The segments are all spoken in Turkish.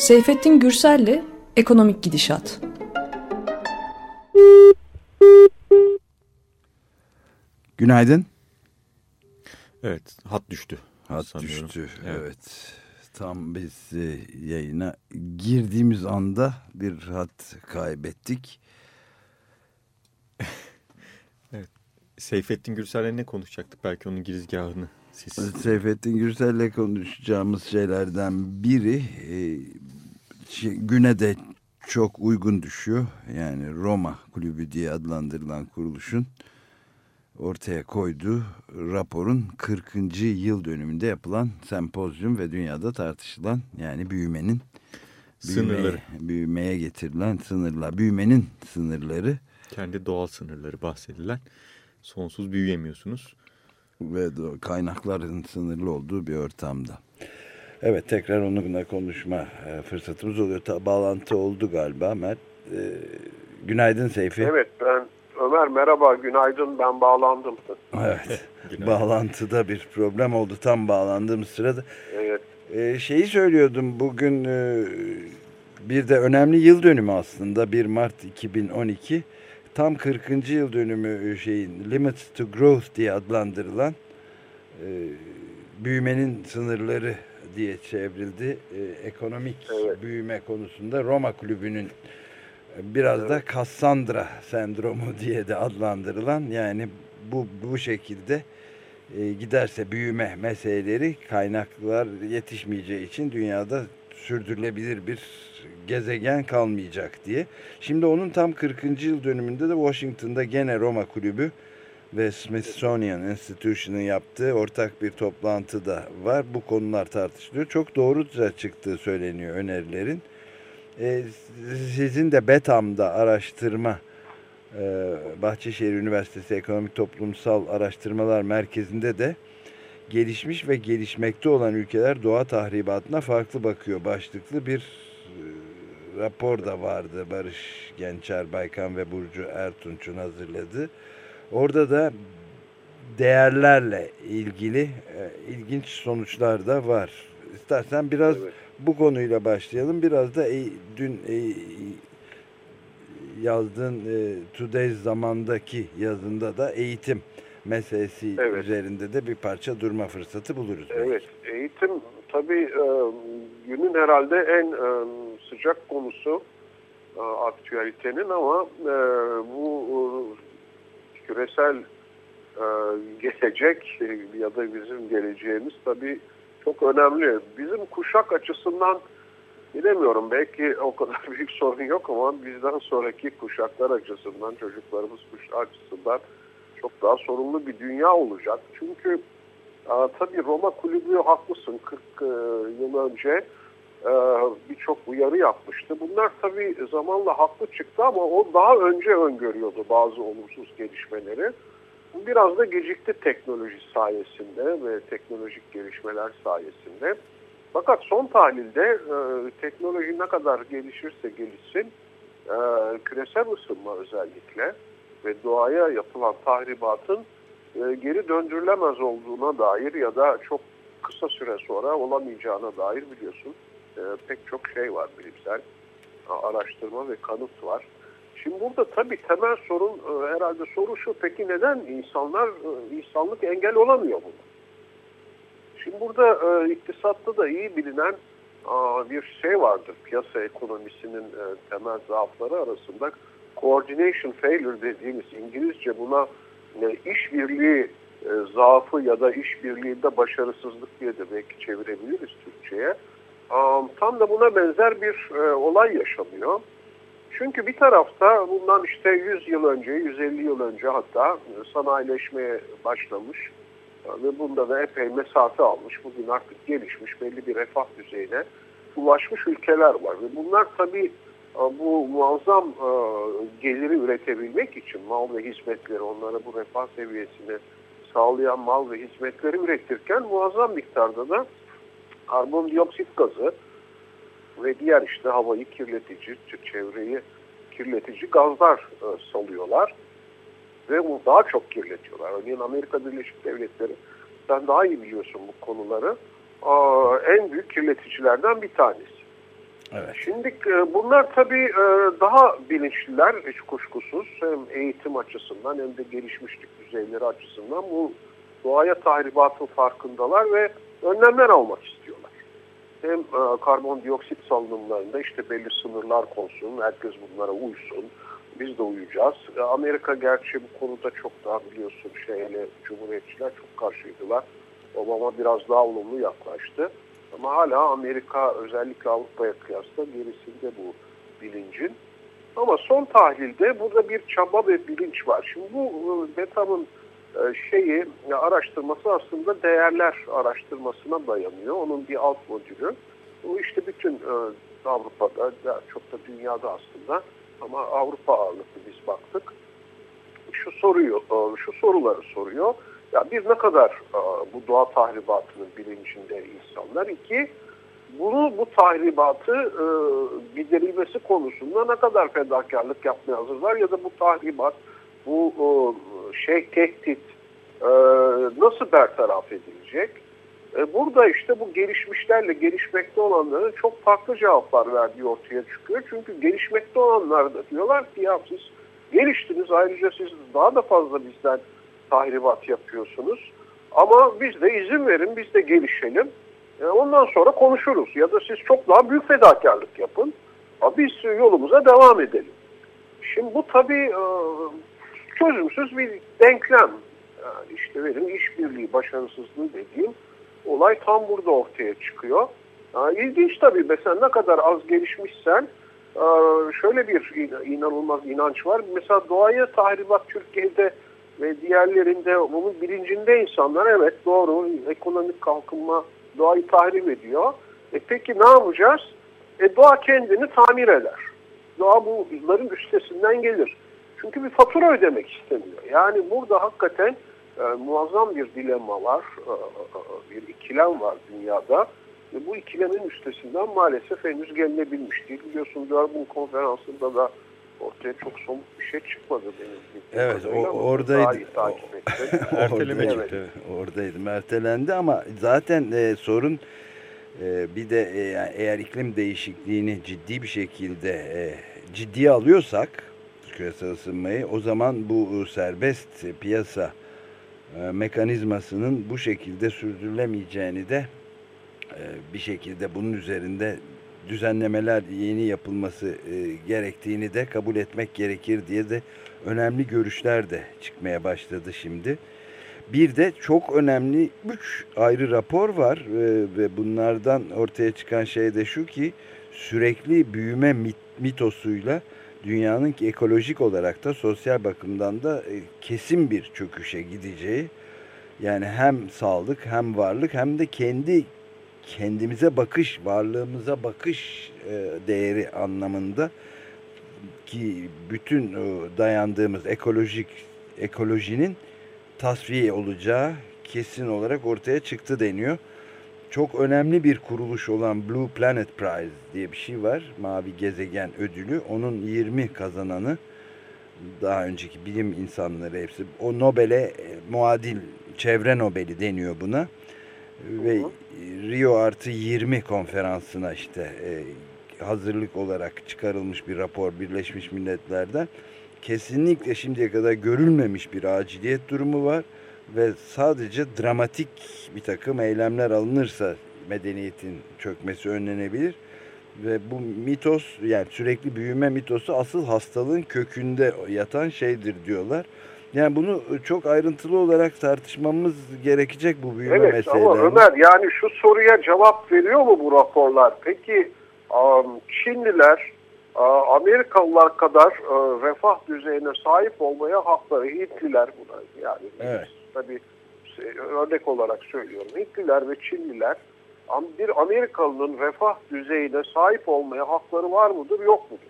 Seyfettin Gürsel'le Ekonomik Gidişat. Günaydın. Evet, hat düştü. Hat sanıyorum. düştü, evet. evet. Tam biz e, yayına girdiğimiz anda bir hat kaybettik. evet. Seyfettin Gürsel'le ne konuşacaktık? Belki onun girizgahını siz... Seyfettin Gürsel'le konuşacağımız şeylerden biri e, güne de çok uygun düşüyor. Yani Roma Kulübü diye adlandırılan kuruluşun ortaya koyduğu raporun 40. yıl dönümünde yapılan sempozyum ve dünyada tartışılan yani büyümenin sınırları büyümeye, büyümeye getirilen sınırlar, büyümenin sınırları kendi doğal sınırları bahsedilen sonsuz büyüyemiyorsunuz ve kaynakların sınırlı olduğu bir ortamda. Evet tekrar onunla konuşma e, fırsatımız oluyor. Ta, bağlantı oldu galiba Mert. Ee, günaydın Seyfi. Evet ben Ömer merhaba günaydın ben bağlandım. Evet bağlantıda bir problem oldu tam bağlandığım sırada. Evet. Ee, şeyi söylüyordum bugün e, bir de önemli yıl dönümü aslında 1 Mart 2012 tam 40. yıl dönümü şeyin Limits to Growth diye adlandırılan e, büyümenin sınırları diye çevrildi. E, ekonomik evet. büyüme konusunda Roma Kulübü'nün biraz evet. da Cassandra sendromu diye de adlandırılan yani bu bu şekilde e, giderse büyüme meseleleri kaynaklar yetişmeyeceği için dünyada sürdürülebilir bir gezegen kalmayacak diye. Şimdi onun tam 40. yıl dönümünde de Washington'da gene Roma Kulübü ve Smithsonian Institution'ın yaptığı ortak bir toplantı da var. Bu konular tartışılıyor. Çok doğruca çıktığı söyleniyor önerilerin. Ee, sizin de BETAM'da araştırma e, Bahçeşehir Üniversitesi Ekonomik Toplumsal Araştırmalar Merkezi'nde de gelişmiş ve gelişmekte olan ülkeler doğa tahribatına farklı bakıyor. Başlıklı bir e, rapor da vardı Barış Gençer Baykan ve Burcu Ertunç'un hazırladığı. Orada da değerlerle ilgili e, ilginç sonuçlar da var. İstersen biraz evet. bu konuyla başlayalım. Biraz da e, dün e, yazdığın e, Today zamandaki yazında da eğitim meselesi evet. üzerinde de bir parça durma fırsatı buluruz. Evet, belki. eğitim tabii e, günün herhalde en e, sıcak konusu e, aktüelitenin ama e, bu e, küresel e, gelecek e, ya da bizim geleceğimiz tabii çok önemli. Bizim kuşak açısından bilemiyorum belki o kadar büyük sorun yok ama bizden sonraki kuşaklar açısından çocuklarımız kuşağı açısından çok daha sorunlu bir dünya olacak. Çünkü e, tabii Roma kulübü haklısın 40 e, yıl önce e, birçok uyarı yapmıştı. Bunlar tabii zamanla haklı çıktı ama o daha önce öngörüyordu bazı olumsuz gelişmeleri. Biraz da gecikti teknoloji sayesinde ve teknolojik gelişmeler sayesinde. Fakat son tahlilde teknoloji ne kadar gelişirse gelişsin, e, küresel ısınma özellikle ve doğaya yapılan tahribatın e, geri döndürülemez olduğuna dair ya da çok kısa süre sonra olamayacağına dair biliyorsun e, pek çok şey var bilimsel araştırma ve kanıt var. Şimdi burada tabii temel sorun e, herhalde soru şu peki neden insanlar e, insanlık engel olamıyor buna? Şimdi burada e, iktisatta da iyi bilinen bir şey vardır piyasa ekonomisinin e, temel zaafları arasında coordination failure dediğimiz İngilizce buna e, işbirliği e, zaafı ya da işbirliğinde başarısızlık diye de belki çevirebiliriz Türkçe'ye. Tam da buna benzer bir e, olay yaşanıyor. Çünkü bir tarafta bundan işte 100 yıl önce, 150 yıl önce hatta sanayileşmeye başlamış ve bunda da epey mesafe almış. Bugün artık gelişmiş belli bir refah düzeyine ulaşmış ülkeler var. Ve bunlar tabii bu muazzam geliri üretebilmek için mal ve hizmetleri onlara bu refah seviyesini sağlayan mal ve hizmetleri üretirken muazzam miktarda da karbondioksit gazı ve diğer işte havayı kirletici, çevreyi kirletici gazlar e, salıyorlar ve bu daha çok kirletiyorlar. Örneğin Amerika Birleşik Devletleri sen daha iyi biliyorsun bu konuları. en büyük kirleticilerden bir tanesi. Evet. Şimdi e, bunlar tabii e, daha bilinçliler hiç kuşkusuz. Hem eğitim açısından hem de gelişmişlik düzeyleri açısından bu doğaya tahribatın farkındalar ve önlemler almak istiyorlar. Hem e, karbondioksit salınımlarında işte belli sınırlar konsun, herkes bunlara uysun, biz de uyacağız. Amerika gerçi bu konuda çok daha biliyorsun şeyle Cumhuriyetçiler çok karşıydılar. Obama biraz daha olumlu yaklaştı. Ama hala Amerika özellikle Avrupa'ya kıyasla gerisinde bu bilincin. Ama son tahlilde burada bir çaba ve bilinç var. Şimdi bu Betham'ın e, şeyi araştırması aslında değerler araştırmasına dayanıyor. Onun bir alt modülü. Bu işte bütün e, Avrupa'da, çok da dünyada aslında ama Avrupa ağırlıklı biz baktık. Şu soruyu, e, şu soruları soruyor. Ya bir ne kadar bu doğa tahribatının bilincinde insanlar. iki bunu bu tahribatı e, giderilmesi konusunda ne kadar fedakarlık yapmaya hazırlar ya da bu tahribat, bu e, şey tehdit e, nasıl bertaraf edilecek? E, burada işte bu gelişmişlerle gelişmekte olanların çok farklı cevaplar verdiği ortaya çıkıyor. Çünkü gelişmekte olanlar da diyorlar ki ya siz geliştiniz ayrıca siz daha da fazla bizden tahribat yapıyorsunuz. Ama biz de izin verin, biz de gelişelim. E, ondan sonra konuşuruz. Ya da siz çok daha büyük fedakarlık yapın. Ama biz yolumuza devam edelim. Şimdi bu tabii e, çözümsüz bir denklem. Yani işte verin işbirliği başarısızlığı dediğim olay tam burada ortaya çıkıyor. Yani ilginç tabii mesela ne kadar az gelişmişsen e, şöyle bir inanılmaz inanç var. Mesela doğaya tahribat Türkiye'de ve diğerlerinde bunun bilincinde insanlar evet doğru ekonomik kalkınma doğayı tahrip ediyor. E peki ne yapacağız? E doğa kendini tamir eder. Doğa bunların üstesinden gelir. Çünkü bir fatura ödemek istemiyor. Yani burada hakikaten e, muazzam bir dilema var, e, e bir ikilem var dünyada. Ve bu ikilemin üstesinden maalesef henüz gelinebilmiş değil. Biliyorsun Durban konferansında da ortaya çok somut bir şey çıkmadı benim. Evet o, oradaydı. Erteleme evet. çıktı. Oradaydım ertelendi ama zaten e, sorun e, bir de e, eğer iklim değişikliğini ciddi bir şekilde e, ciddiye alıyorsak küresel ısınmayı o zaman bu serbest piyasa e, mekanizmasının bu şekilde sürdürülemeyeceğini de e, bir şekilde bunun üzerinde düzenlemeler yeni yapılması e, gerektiğini de kabul etmek gerekir diye de önemli görüşler de çıkmaya başladı şimdi. Bir de çok önemli üç ayrı rapor var e, ve bunlardan ortaya çıkan şey de şu ki sürekli büyüme mit, mitosuyla dünyanın ekolojik olarak da sosyal bakımdan da e, kesin bir çöküşe gideceği yani hem sağlık hem varlık hem de kendi kendimize bakış, varlığımıza bakış e, değeri anlamında ki bütün dayandığımız ekolojik ekolojinin tasfiye olacağı kesin olarak ortaya çıktı deniyor. Çok önemli bir kuruluş olan Blue Planet Prize diye bir şey var. Mavi Gezegen Ödülü. Onun 20 kazananı daha önceki bilim insanları hepsi. O Nobel'e e, muadil çevre Nobel'i deniyor buna. Ve Rio artı 20 konferansına işte e, hazırlık olarak çıkarılmış bir rapor Birleşmiş Milletler'den. Kesinlikle şimdiye kadar görülmemiş bir aciliyet durumu var ve sadece dramatik bir takım eylemler alınırsa medeniyetin çökmesi önlenebilir. Ve bu mitos yani sürekli büyüme mitosu asıl hastalığın kökünde yatan şeydir diyorlar. Yani bunu çok ayrıntılı olarak tartışmamız gerekecek bu büyüme evet, meselelerini. Evet ama Ömer yani şu soruya cevap veriyor mu bu raporlar? Peki Çinliler Amerikalılar kadar refah düzeyine sahip olmaya hakları Hintliler buna yani evet. tabii örnek olarak söylüyorum Hintliler ve Çinliler bir Amerikalının refah düzeyine sahip olmaya hakları var mıdır yok mudur?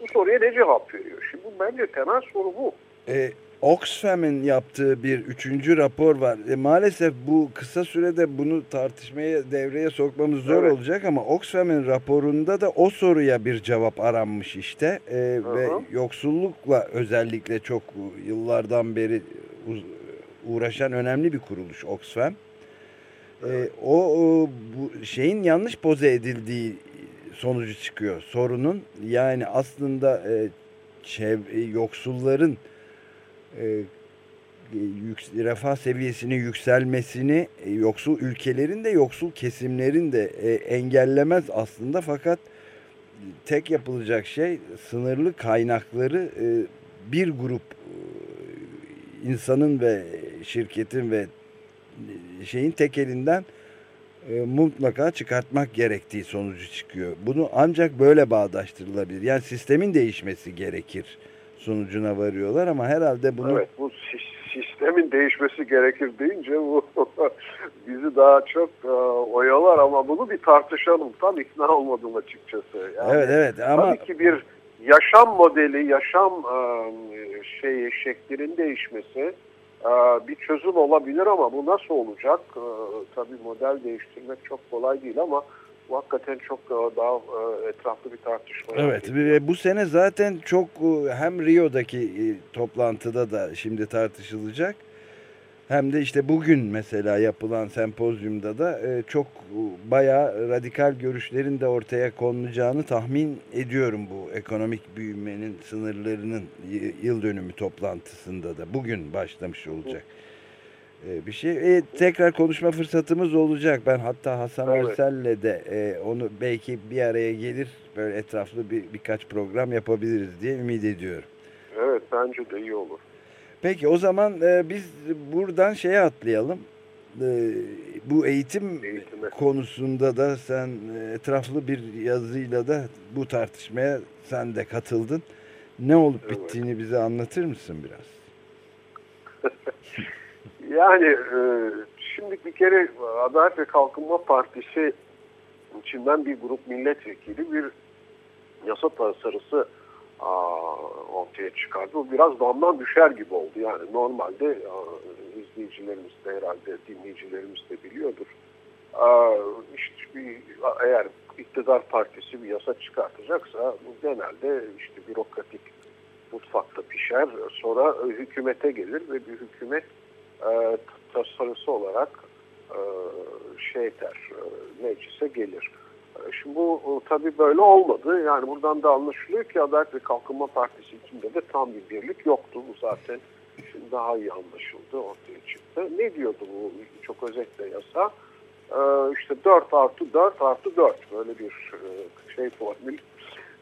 Bu soruya ne cevap veriyor? Şimdi bence temel soru bu. E, Oxfam'ın yaptığı bir üçüncü rapor var. E, maalesef bu kısa sürede bunu tartışmaya devreye sokmamız zor evet. olacak ama Oxfam'ın raporunda da o soruya bir cevap aranmış işte. E, ve yoksullukla özellikle çok yıllardan beri uğraşan önemli bir kuruluş Oxfam. E, o, o bu şeyin yanlış poze edildiği sonucu çıkıyor sorunun. Yani aslında e, çevre, yoksulların e, refah seviyesinin yükselmesini e, yoksul ülkelerin de yoksul kesimlerin de e, engellemez aslında fakat tek yapılacak şey sınırlı kaynakları bir grup insanın ve şirketin ve şeyin tek elinden mutlaka çıkartmak gerektiği sonucu çıkıyor. Bunu ancak böyle bağdaştırılabilir. Yani sistemin değişmesi gerekir sonucuna varıyorlar ama herhalde bunu... Evet bu sistemin değişmesi gerekir deyince bu bizi daha çok e, oyalar ama bunu bir tartışalım. Tam ikna olmadım açıkçası. Yani, evet evet ama... Tabii ki bir yaşam modeli, yaşam e, şey şeklinin değişmesi e, bir çözüm olabilir ama bu nasıl olacak? E, tabii model değiştirmek çok kolay değil ama bu hakikaten çok e, daha e, etraflı bir tartışma. Evet ve bu sene zaten çok e, hem Rio'daki toplantıda da şimdi tartışılacak hem de işte bugün mesela yapılan sempozyumda da çok bayağı radikal görüşlerin de ortaya konulacağını tahmin ediyorum bu ekonomik büyümenin sınırlarının yıl dönümü toplantısında da bugün başlamış olacak. Hı. Ee, bir şey. E, tekrar konuşma fırsatımız olacak. Ben hatta Hasan evet. Örsel'le de e, onu belki bir araya gelir böyle etraflı bir birkaç program yapabiliriz diye ümit ediyorum. Evet bence de iyi olur. Peki o zaman e, biz buradan şeye atlayalım. E, bu eğitim Eğitime. konusunda da sen e, etraflı bir yazıyla da bu tartışmaya sen de katıldın. Ne olup evet. bittiğini bize anlatır mısın biraz? Yani e, şimdi bir kere Adalet ve Kalkınma Partisi içinden bir grup milletvekili bir yasa tasarısı aa, ortaya çıkardı. Bu biraz damdan düşer gibi oldu. Yani normalde aa, izleyicilerimiz de herhalde dinleyicilerimiz de biliyordur. Aa, işte bir, eğer iktidar partisi bir yasa çıkartacaksa bu genelde işte bürokratik mutfakta pişer. Sonra hükümete gelir ve bir hükümet e, tasarısı olarak e, şey der, e, meclise gelir. E, şimdi bu e, tabii böyle olmadı. Yani buradan da anlaşılıyor ki Adalet ve Kalkınma Partisi içinde de tam bir birlik yoktu. Bu zaten şimdi daha iyi anlaşıldı, ortaya çıktı. Ne diyordu bu çok özetle yasa? E, işte 4 artı 4 artı 4 böyle bir e, şey formül,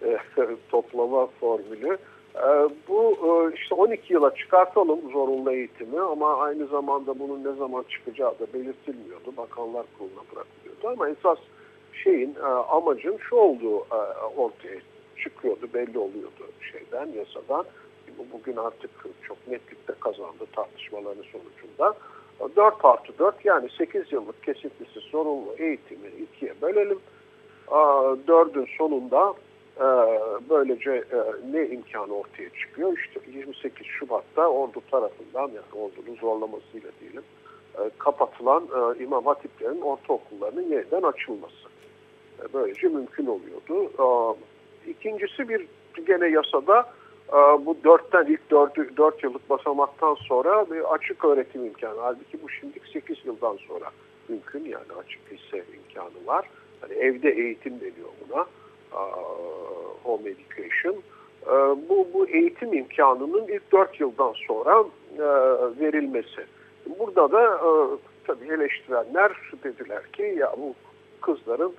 e, toplama formülü. Ee, bu e, işte 12 yıla çıkartalım zorunlu eğitimi ama aynı zamanda bunun ne zaman çıkacağı da belirtilmiyordu. Bakanlar kuruluna bırakılıyordu ama esas şeyin e, amacın şu olduğu e, ortaya çıkıyordu, belli oluyordu şeyden, yasadan. Bugün artık çok netlikte kazandı tartışmaların sonucunda. 4 artı 4 yani 8 yıllık kesintisiz zorunlu eğitimi ikiye bölelim. 4'ün sonunda böylece e, ne imkanı ortaya çıkıyor? İşte 28 Şubat'ta ordu tarafından yani ordunun zorlamasıyla diyelim e, kapatılan e, İmam Hatiplerin ortaokullarının yeniden açılması. Böylece mümkün oluyordu. İkincisi bir gene yasada bu dörtten ilk dört, dört yıllık basamaktan sonra bir açık öğretim imkanı. Halbuki bu şimdilik 8 yıldan sonra mümkün yani açık lise imkanı var. Hani evde eğitim deniyor buna home education. Bu, bu eğitim imkanının ilk dört yıldan sonra verilmesi. Burada da tabii eleştirenler dediler ki ya bu kızların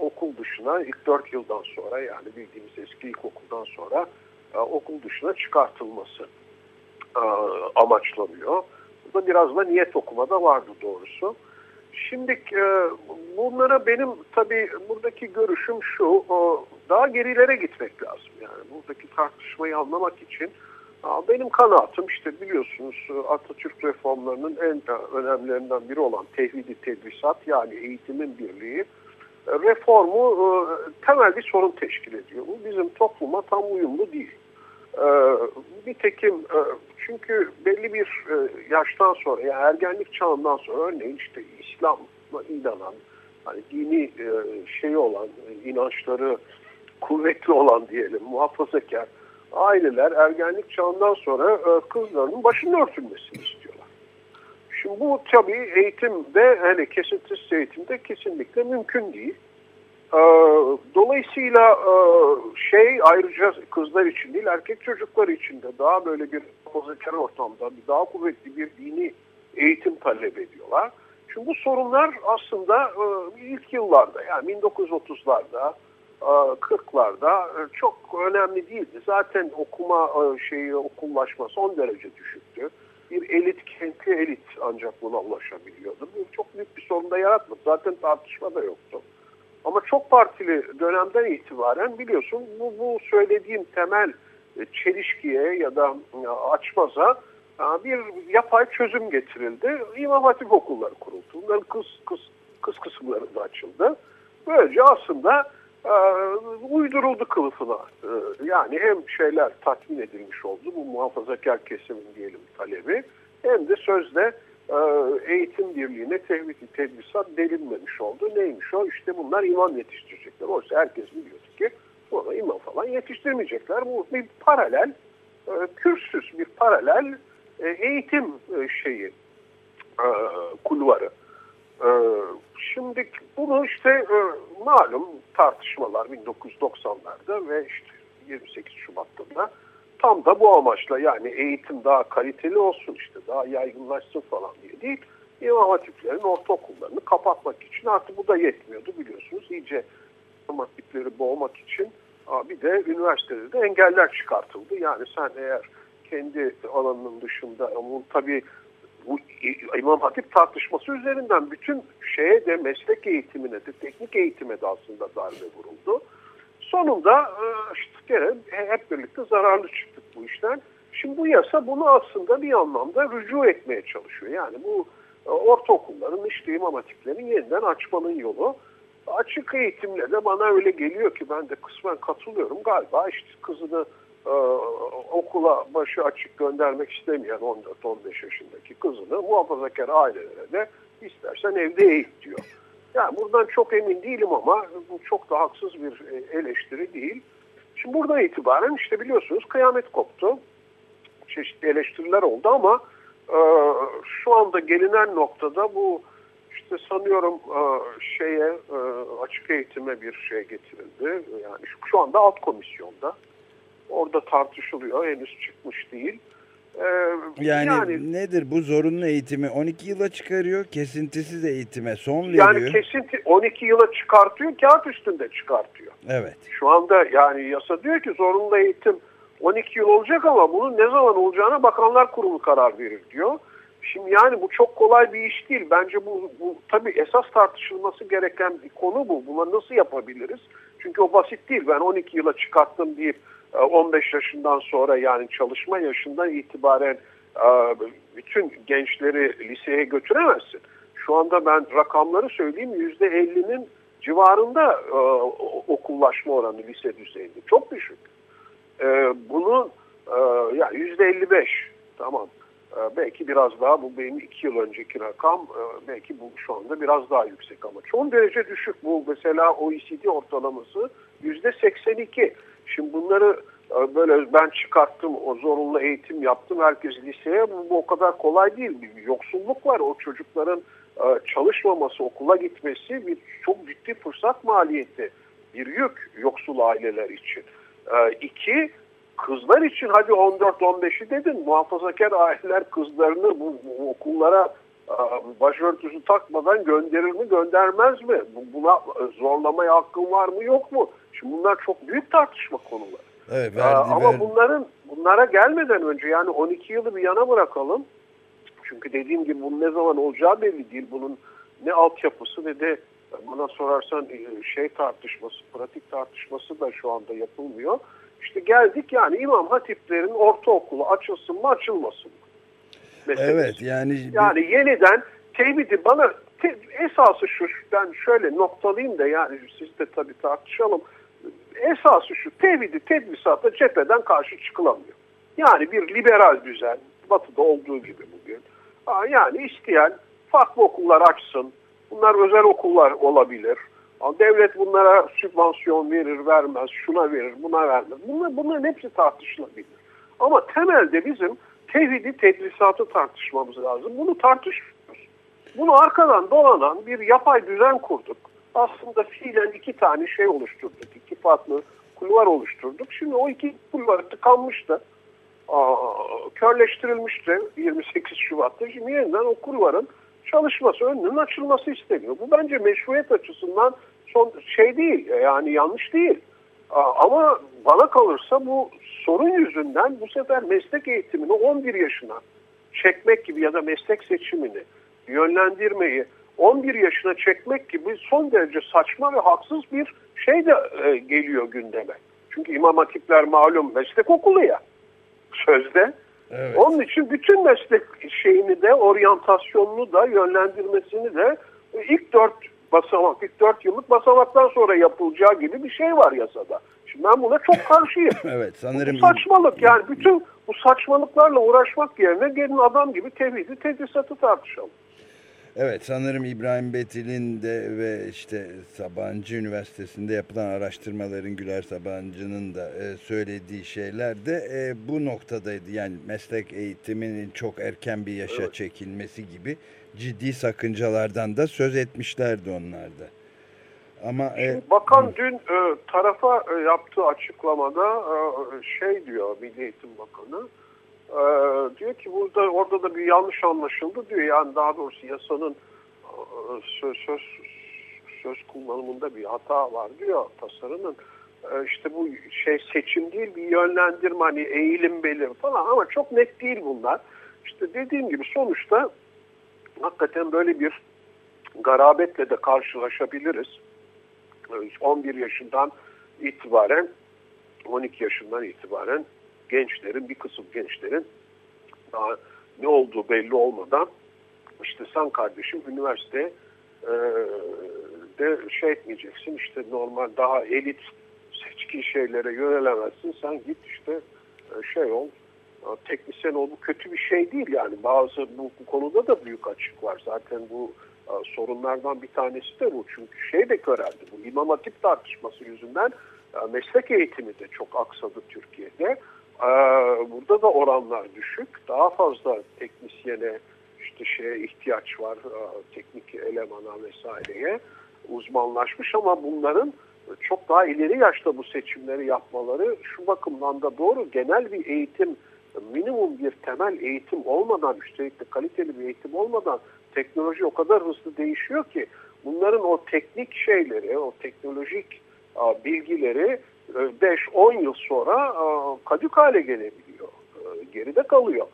okul dışına ilk dört yıldan sonra yani bildiğimiz eski ilkokuldan sonra okul dışına çıkartılması amaçlanıyor. Burada biraz da niyet okumada vardı doğrusu. Şimdi e, bunlara benim tabii buradaki görüşüm şu, daha gerilere gitmek lazım. Yani buradaki tartışmayı anlamak için benim kanaatim işte biliyorsunuz Atatürk reformlarının en önemlilerinden biri olan tevhidi tedrisat yani eğitimin birliği e, reformu e, temel bir sorun teşkil ediyor. Bu bizim topluma tam uyumlu değil. Nitekim çünkü belli bir yaştan sonra yani ergenlik çağından sonra örneğin işte İslam'a inanan, hani dini e, şey olan, inançları kuvvetli olan diyelim, muhafazakar aileler ergenlik çağından sonra e, kızlarının başının örtülmesini istiyorlar. Şimdi bu tabii eğitimde, hele kesintisiz eğitimde kesinlikle mümkün değil. E, dolayısıyla e, şey ayrıca kızlar için değil erkek çocuklar için de daha böyle bir muhafazakar ortamda bir daha kuvvetli bir dini eğitim talep ediyorlar. Şimdi bu sorunlar aslında ilk yıllarda yani 1930'larda 40'larda e, çok önemli değildi. Zaten okuma e, şeyi okullaşma son derece düşüktü. Bir elit, kentli elit ancak buna ulaşabiliyordu. Bu çok büyük bir sorun da yaratmadı. Zaten tartışma da yoktu. Ama çok partili dönemden itibaren biliyorsun bu, bu söylediğim temel e, çelişkiye ya da açmaza bir yapay çözüm getirildi. İmam Hatip okulları kuruldu. Bunların kız, kız, kız kısımları da açıldı. Böylece aslında uyduruldu kılıfına. E, yani hem şeyler tatmin edilmiş oldu bu muhafazakar kesimin diyelim talebi hem de sözde e, eğitim birliğine tevhid tedbisat delinmemiş oldu. Neymiş o? İşte bunlar imam yetiştirecekler. Oysa herkes biliyordu ki burada imam falan yetiştirmeyecekler. Bu bir paralel, e, kürsüz bir paralel e, eğitim şeyi kulvarı. E, şimdi bunu işte e, malum tartışmalar 1990'larda ve işte 28 Şubat'ta da tam da bu amaçla yani eğitim daha kaliteli olsun işte daha yaygınlaşsın falan diye değil. İmam Hatiplerin ortaokullarını kapatmak için artık bu da yetmiyordu biliyorsunuz. iyice İmam Hatipleri boğmak için bir de üniversitede de engeller çıkartıldı. Yani sen eğer kendi alanının dışında bu tabii bu İmam Hatip tartışması üzerinden bütün şeye de meslek eğitimine de teknik eğitime de aslında darbe vuruldu. Sonunda e, işte gene hep birlikte zararlı çıktık bu işten. Şimdi bu yasa bunu aslında bir anlamda rücu etmeye çalışıyor. Yani bu e, ortaokulların işte imam hatiplerin yeniden açmanın yolu. Açık eğitimle de bana öyle geliyor ki ben de kısmen katılıyorum. Galiba işte kızını e, okula başı açık göndermek istemeyen 14-15 yaşındaki kızını muhafazakar ailelere de istersen evde eğit diyor. Yani buradan çok emin değilim ama bu çok da haksız bir e, eleştiri değil. Şimdi buradan itibaren işte biliyorsunuz kıyamet koptu. Çeşitli eleştiriler oldu ama e, şu anda gelinen noktada bu işte sanıyorum e, şeye e, açık eğitime bir şey getirildi. Yani şu, şu anda alt komisyonda. Orada tartışılıyor. Henüz çıkmış değil. Ee, yani, yani nedir bu zorunlu eğitimi 12 yıla çıkarıyor kesintisiz eğitime son veriyor. Yani kesinti 12 yıla çıkartıyor kağıt üstünde çıkartıyor. Evet. Şu anda yani yasa diyor ki zorunlu eğitim 12 yıl olacak ama bunun ne zaman olacağına bakanlar kurulu karar verir diyor. Şimdi yani bu çok kolay bir iş değil. Bence bu, bu tabii esas tartışılması gereken bir konu bu. Buna nasıl yapabiliriz? Çünkü o basit değil. Ben 12 yıla çıkarttım deyip 15 e, yaşından sonra yani çalışma yaşından itibaren e, bütün gençleri liseye götüremezsin. Şu anda ben rakamları söyleyeyim %50'nin civarında e, okullaşma oranı lise düzeyinde. Çok düşük. Bunun yani %55 tamam. Belki biraz daha bu benim iki yıl önceki rakam belki bu şu anda biraz daha yüksek ama çok derece düşük bu mesela OECD ortalaması yüzde 82. Şimdi bunları e, böyle ben çıkarttım, o zorunlu eğitim yaptım herkes liseye. Bu, bu o kadar kolay değil. Bir yoksulluk var. O çocukların e, çalışmaması, okula gitmesi bir çok ciddi fırsat maliyeti. Bir yük yoksul aileler için. E, iki, kızlar için hadi 14-15'i dedin. Muhafazakar aileler kızlarını bu, bu okullara başörtüsü takmadan gönderir mi göndermez mi? Buna zorlamaya hakkın var mı yok mu? Şimdi bunlar çok büyük tartışma konuları. Evet, verdi, Ama verdi. bunların bunlara gelmeden önce yani 12 yılı bir yana bırakalım. Çünkü dediğim gibi bunun ne zaman olacağı belli değil. Bunun ne altyapısı ne de bana sorarsan e, şey tartışması, pratik tartışması da şu anda yapılmıyor. İşte geldik yani İmam Hatiplerin ortaokulu açılsın mı açılmasın mı? Meselesi. Evet yani. Yani yeniden tevhidi bana te, esası şu ben şöyle noktalayayım da yani siz de tabii tartışalım esası şu tevhidi tedbisata cepheden karşı çıkılamıyor. Yani bir liberal düzen batıda olduğu gibi bugün. Yani isteyen farklı okullar açsın. Bunlar özel okullar olabilir. Devlet bunlara sübvansiyon verir vermez, şuna verir buna vermez. Bunlar, bunların hepsi tartışılabilir. Ama temelde bizim tevhidi tedrisatı tartışmamız lazım. Bunu tartışmıyoruz. Bunu arkadan dolanan bir yapay düzen kurduk. aslında fiilen iki tane şey oluşturduk. iki farklı kulvar oluşturduk. Şimdi o iki kulvar tıkanmıştı. Aa, körleştirilmişti 28 Şubat'ta. Şimdi yeniden o kulvarın çalışması, önünün açılması isteniyor. Bu bence meşruiyet açısından son şey değil. Yani yanlış değil. Ama bana kalırsa bu sorun yüzünden bu sefer meslek eğitimini 11 yaşına çekmek gibi ya da meslek seçimini yönlendirmeyi 11 yaşına çekmek gibi son derece saçma ve haksız bir şey de e, geliyor gündeme. Çünkü imam hatipler malum meslek okulu ya sözde. Evet. Onun için bütün meslek şeyini de oryantasyonunu da yönlendirmesini de ilk dört basamak, ilk dört yıllık basamaktan sonra yapılacağı gibi bir şey var yasada. Şimdi ben buna çok karşıyım. evet sanırım. Bu saçmalık yani bütün bu saçmalıklarla uğraşmak yerine gelin adam gibi tevhidi tedrisatı tartışalım. Evet sanırım İbrahim Betil'in de ve işte Sabancı Üniversitesi'nde yapılan araştırmaların Güler Sabancı'nın da e, söylediği şeyler de e, bu noktadaydı. Yani meslek eğitiminin çok erken bir yaşa evet. çekilmesi gibi ciddi sakıncalardan da söz etmişlerdi onlar da. Ama e, bakan hı. dün e, tarafa e, yaptığı açıklamada e, şey diyor Milli Eğitim Bakanı e, diyor ki burada orada da bir yanlış anlaşıldı diyor. Yani daha doğrusu yasanın e, söz söz söz kullanımında bir hata var diyor tasarının. E, işte bu şey seçim değil bir yönlendirme hani eğilim belir falan ama çok net değil bunlar. İşte dediğim gibi sonuçta hakikaten böyle bir garabetle de karşılaşabiliriz. 11 yaşından itibaren 12 yaşından itibaren gençlerin bir kısım gençlerin daha ne olduğu belli olmadan işte sen kardeşim üniversite e, de şey etmeyeceksin işte normal daha elit seçkin şeylere yönelemezsin sen git işte e, şey ol teknisyen ol bu kötü bir şey değil yani. Bazı bu, bu konuda da büyük açık var. Zaten bu sorunlardan bir tanesi de bu. Çünkü şey de köreldi. Bu imam hatip tartışması yüzünden meslek eğitimi de çok aksadı Türkiye'de. Ee, burada da oranlar düşük. Daha fazla teknisyene işte şeye ihtiyaç var, e, teknik elemana vesaireye. Uzmanlaşmış ama bunların çok daha ileri yaşta bu seçimleri yapmaları şu bakımdan da doğru. Genel bir eğitim, minimum bir temel eğitim olmadan, üstelik de kaliteli bir eğitim olmadan teknoloji o kadar hızlı değişiyor ki bunların o teknik şeyleri, o teknolojik bilgileri 5-10 yıl sonra e, kadük hale gelebiliyor. E, geride kalıyor.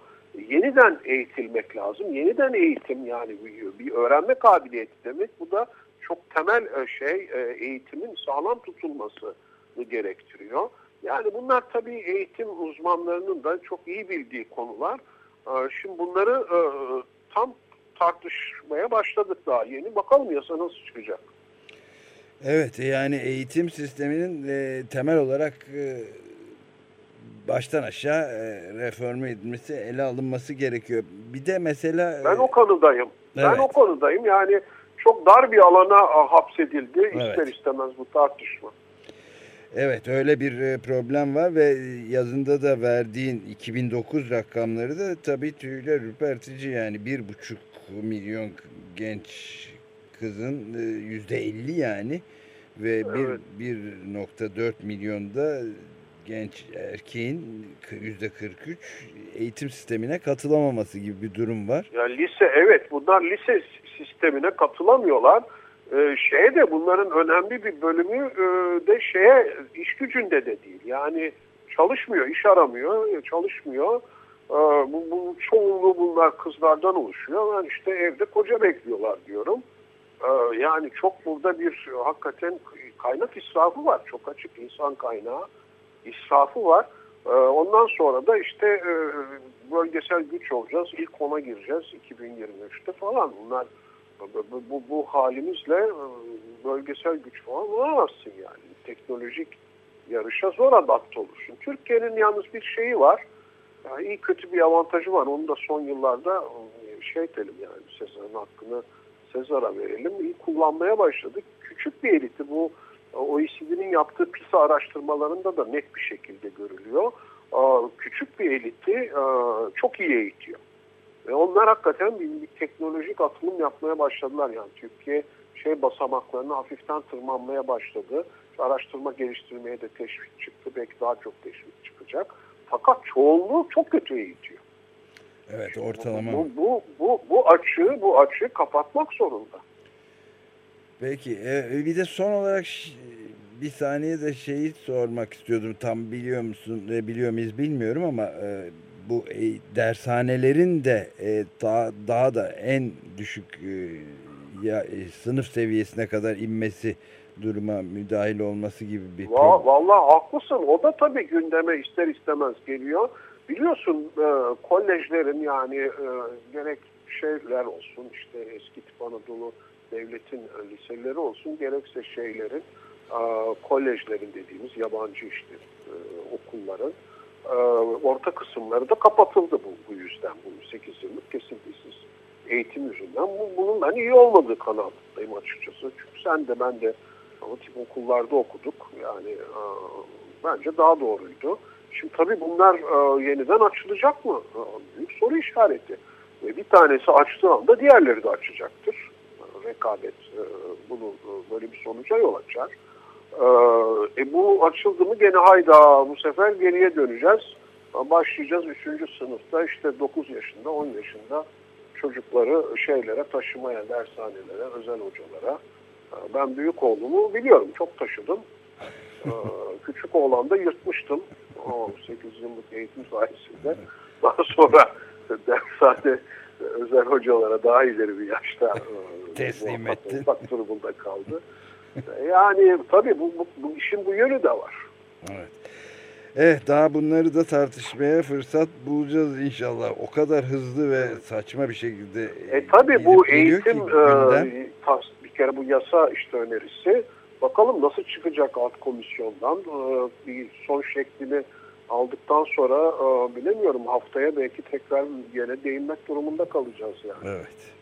Yeniden eğitilmek lazım. Yeniden eğitim yani bir öğrenme kabiliyeti demek. Bu da çok temel e, şey eğitimin sağlam tutulması gerektiriyor. Yani bunlar tabii eğitim uzmanlarının da çok iyi bildiği konular. Şimdi bunları tam tartışmaya başladık daha yeni. Bakalım yasa nasıl çıkacak. Evet yani eğitim sisteminin e, temel olarak e, baştan aşağı e, reform edilmesi, ele alınması gerekiyor. Bir de mesela... Ben o konudayım. Evet. Ben o konudayım. Yani çok dar bir alana hapsedildi. Evet. İster istemez bu tartışma. Evet öyle bir e, problem var ve yazında da verdiğin 2009 rakamları da tabii tüyler ürpertici yani bir buçuk milyon genç kızın e, yüzde elli yani ve evet. 1.4 milyonda genç erkeğin yüzde 43 eğitim sistemine katılamaması gibi bir durum var. Yani lise evet bunlar lise sistemine katılamıyorlar. Ee, şeye de bunların önemli bir bölümü e, de şeye iş gücünde de değil. Yani çalışmıyor, iş aramıyor, çalışmıyor. Ee, bu, bu çoğunluğu bunlar kızlardan oluşuyor. Yani işte evde koca bekliyorlar diyorum. Ee, yani çok burada bir hakikaten kaynak israfı var. Çok açık insan kaynağı israfı var. Ondan sonra da işte e, bölgesel güç olacağız. İlk ona gireceğiz 2023'te falan. Bunlar bu, bu, bu halimizle e, bölgesel güç falan olamazsın yani. Teknolojik yarışa zor adapte olursun. Türkiye'nin yalnız bir şeyi var. Yani iyi kötü bir avantajı var. Onu da son yıllarda e, şey edelim yani Sezar'ın hakkını Sezar'a verelim. İyi kullanmaya başladık. Küçük bir eliti bu OECD'nin yaptığı PISA araştırmalarında da net bir şekilde görülüyor. Küçük bir eliti çok iyi eğitiyor. Ve onlar hakikaten bir, bir teknolojik atılım yapmaya başladılar. Yani Türkiye şey basamaklarını hafiften tırmanmaya başladı. Araştırma geliştirmeye de teşvik çıktı. Belki daha çok teşvik çıkacak. Fakat çoğunluğu çok kötüye gidiyor. Evet ortalama. Bu, bu, bu, bu açığı bu açığı kapatmak zorunda. Peki e, bir de son olarak bir saniye de şeyi sormak istiyordum. Tam biliyor musun, e, biliyor muyuz bilmiyorum ama e, bu dershanelerin de daha, daha da en düşük ya, sınıf seviyesine kadar inmesi duruma müdahil olması gibi bir... Va vallahi haklısın. O da tabii gündeme ister istemez geliyor. Biliyorsun e, kolejlerin yani e, gerek şeyler olsun işte eski tip Anadolu devletin liseleri olsun gerekse şeylerin e, kolejlerin dediğimiz yabancı işte e, okulların e, orta kısımları da kapatıldı bu, bu yüzden. Bu 8 yıllık kesintisiz eğitim yüzünden. Bu, bunun ben iyi olmadığı kanaatindeyim açıkçası. Çünkü sen de ben de o tip okullarda okuduk. Yani e, bence daha doğruydu. Şimdi tabii bunlar e, yeniden açılacak mı? E, büyük soru işareti. Ve bir tanesi açtığı anda diğerleri de açacaktır. E, rekabet e, bunu e, böyle bir sonuca yol açar. E, e, bu açıldı mı gene hayda bu sefer geriye döneceğiz. Başlayacağız 3. sınıfta işte 9 yaşında 10 yaşında çocukları şeylere taşımaya, dershanelere, özel hocalara. E, ben büyük oğlumu biliyorum, çok taşıdım. E, küçük oğlan yırtmıştım. O 8 yıllık eğitim sayesinde. Daha sonra dershane özel hocalara daha ileri bir yaşta e, teslim etti. Bak durumunda kaldı. Yani tabii bu, bu, bu işin bu yönü de var. Evet. Evet daha bunları da tartışmaya fırsat bulacağız inşallah. O kadar hızlı ve saçma bir şekilde E tabii bu eğitim e, bir kere bu yasa işte önerisi. Bakalım nasıl çıkacak alt komisyondan. E, bir son şeklini aldıktan sonra e, bilemiyorum haftaya belki tekrar yine değinmek durumunda kalacağız yani. Evet.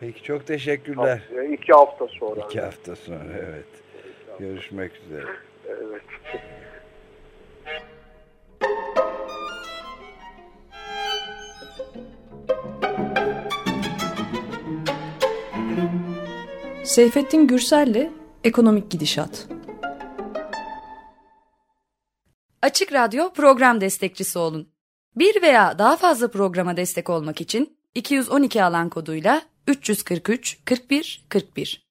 Peki çok teşekkürler. Haftaya, iki hafta sonra. İki hafta sonra evet. Görüşmek üzere. evet. Seyfettin Gürsel'le Ekonomik Gidişat. Açık Radyo program destekçisi olun. Bir veya daha fazla programa destek olmak için 212 alan koduyla 343 41 41